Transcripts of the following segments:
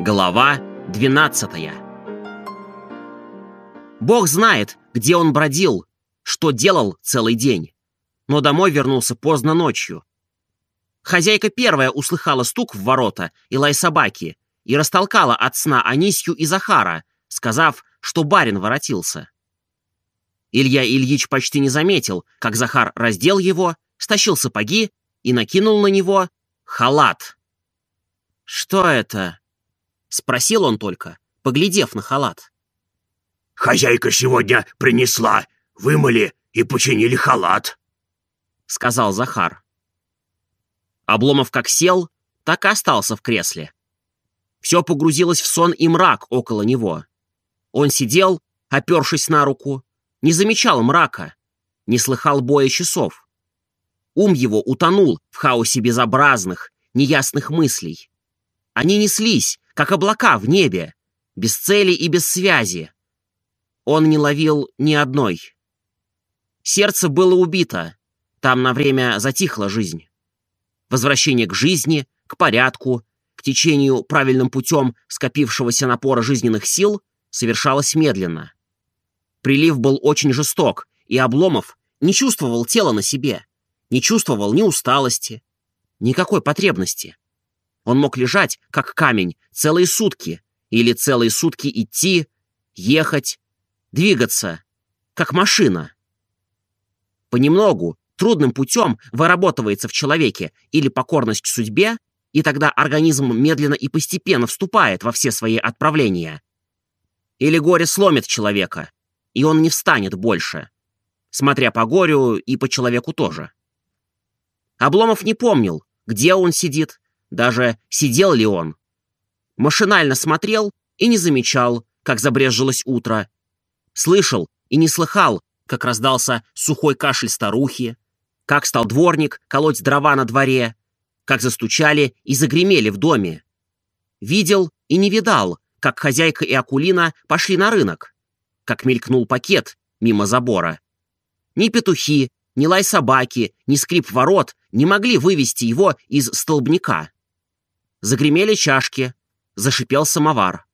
Глава 12 Бог знает, где он бродил, что делал целый день, но домой вернулся поздно ночью. Хозяйка первая услыхала стук в ворота и лай собаки и растолкала от сна Анисью и Захара, сказав, что барин воротился. Илья Ильич почти не заметил, как Захар раздел его, стащил сапоги и накинул на него халат. «Что это?» — спросил он только, поглядев на халат. «Хозяйка сегодня принесла, вымыли и починили халат», — сказал Захар. Обломов как сел, так и остался в кресле. Все погрузилось в сон и мрак около него. Он сидел, опершись на руку, не замечал мрака, не слыхал боя часов. Ум его утонул в хаосе безобразных, неясных мыслей. Они неслись, как облака в небе, без цели и без связи. Он не ловил ни одной. Сердце было убито, там на время затихла жизнь. Возвращение к жизни, к порядку, к течению правильным путем скопившегося напора жизненных сил совершалось медленно. Прилив был очень жесток, и Обломов не чувствовал тела на себе, не чувствовал ни усталости, никакой потребности. Он мог лежать, как камень, целые сутки, или целые сутки идти, ехать, двигаться, как машина. Понемногу, трудным путем выработывается в человеке или покорность судьбе, и тогда организм медленно и постепенно вступает во все свои отправления. Или горе сломит человека, и он не встанет больше. Смотря по горю и по человеку тоже. Обломов не помнил, где он сидит, даже сидел ли он. Машинально смотрел и не замечал, как забрежилось утро. Слышал и не слыхал, как раздался сухой кашель старухи, как стал дворник колоть дрова на дворе, как застучали и загремели в доме. Видел и не видал, как хозяйка и Акулина пошли на рынок как мелькнул пакет мимо забора. Ни петухи, ни лай собаки, ни скрип ворот не могли вывести его из столбняка. Загремели чашки, зашипел самовар.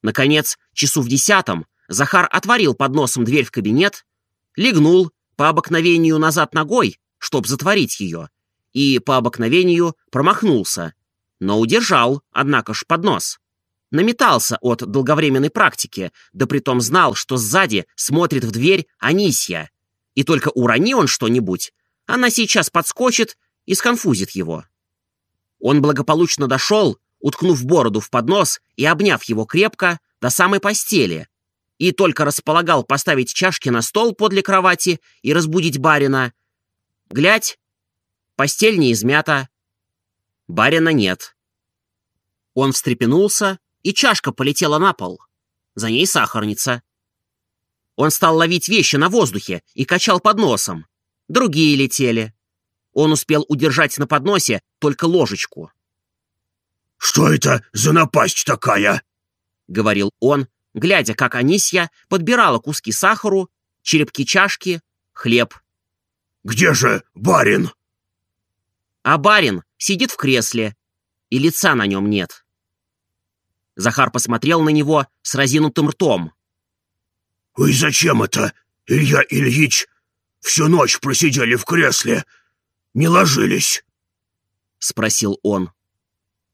Наконец, часу в десятом, Захар отворил под носом дверь в кабинет, легнул по обыкновению назад ногой, чтоб затворить ее, и по обыкновению промахнулся, но удержал, однако ж, поднос наметался от долговременной практики, да притом знал, что сзади смотрит в дверь Анисья. И только урони он что-нибудь, она сейчас подскочит и сконфузит его. Он благополучно дошел, уткнув бороду в поднос и обняв его крепко до самой постели, и только располагал поставить чашки на стол подле кровати и разбудить барина. Глядь, постель не измята, барина нет. Он встрепенулся, и чашка полетела на пол. За ней сахарница. Он стал ловить вещи на воздухе и качал под носом. Другие летели. Он успел удержать на подносе только ложечку. «Что это за напасть такая?» — говорил он, глядя, как Анисья подбирала куски сахару, черепки чашки, хлеб. «Где же барин?» А барин сидит в кресле, и лица на нем нет. Захар посмотрел на него с разинутым ртом. «Вы зачем это, Илья Ильич? Всю ночь просидели в кресле. Не ложились?» Спросил он.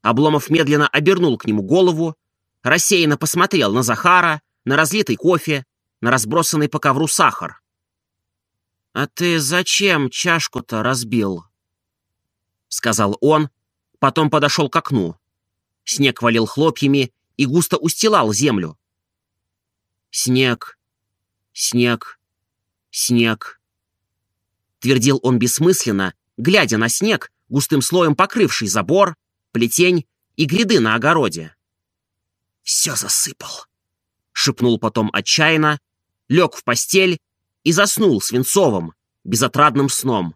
Обломов медленно обернул к нему голову, рассеянно посмотрел на Захара, на разлитый кофе, на разбросанный по ковру сахар. «А ты зачем чашку-то разбил?» Сказал он, потом подошел к окну. Снег валил хлопьями и густо устилал землю. «Снег, снег, снег», — твердил он бессмысленно, глядя на снег, густым слоем покрывший забор, плетень и гряды на огороде. «Все засыпал», — шепнул потом отчаянно, лег в постель и заснул свинцовым, безотрадным сном.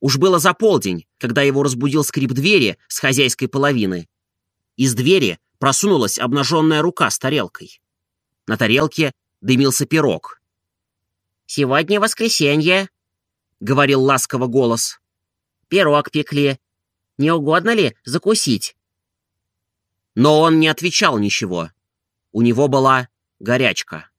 Уж было за полдень, когда его разбудил скрип двери с хозяйской половины. Из двери просунулась обнаженная рука с тарелкой. На тарелке дымился пирог. «Сегодня воскресенье», — говорил ласково голос. «Пирог пекли. Не угодно ли закусить?» Но он не отвечал ничего. У него была горячка.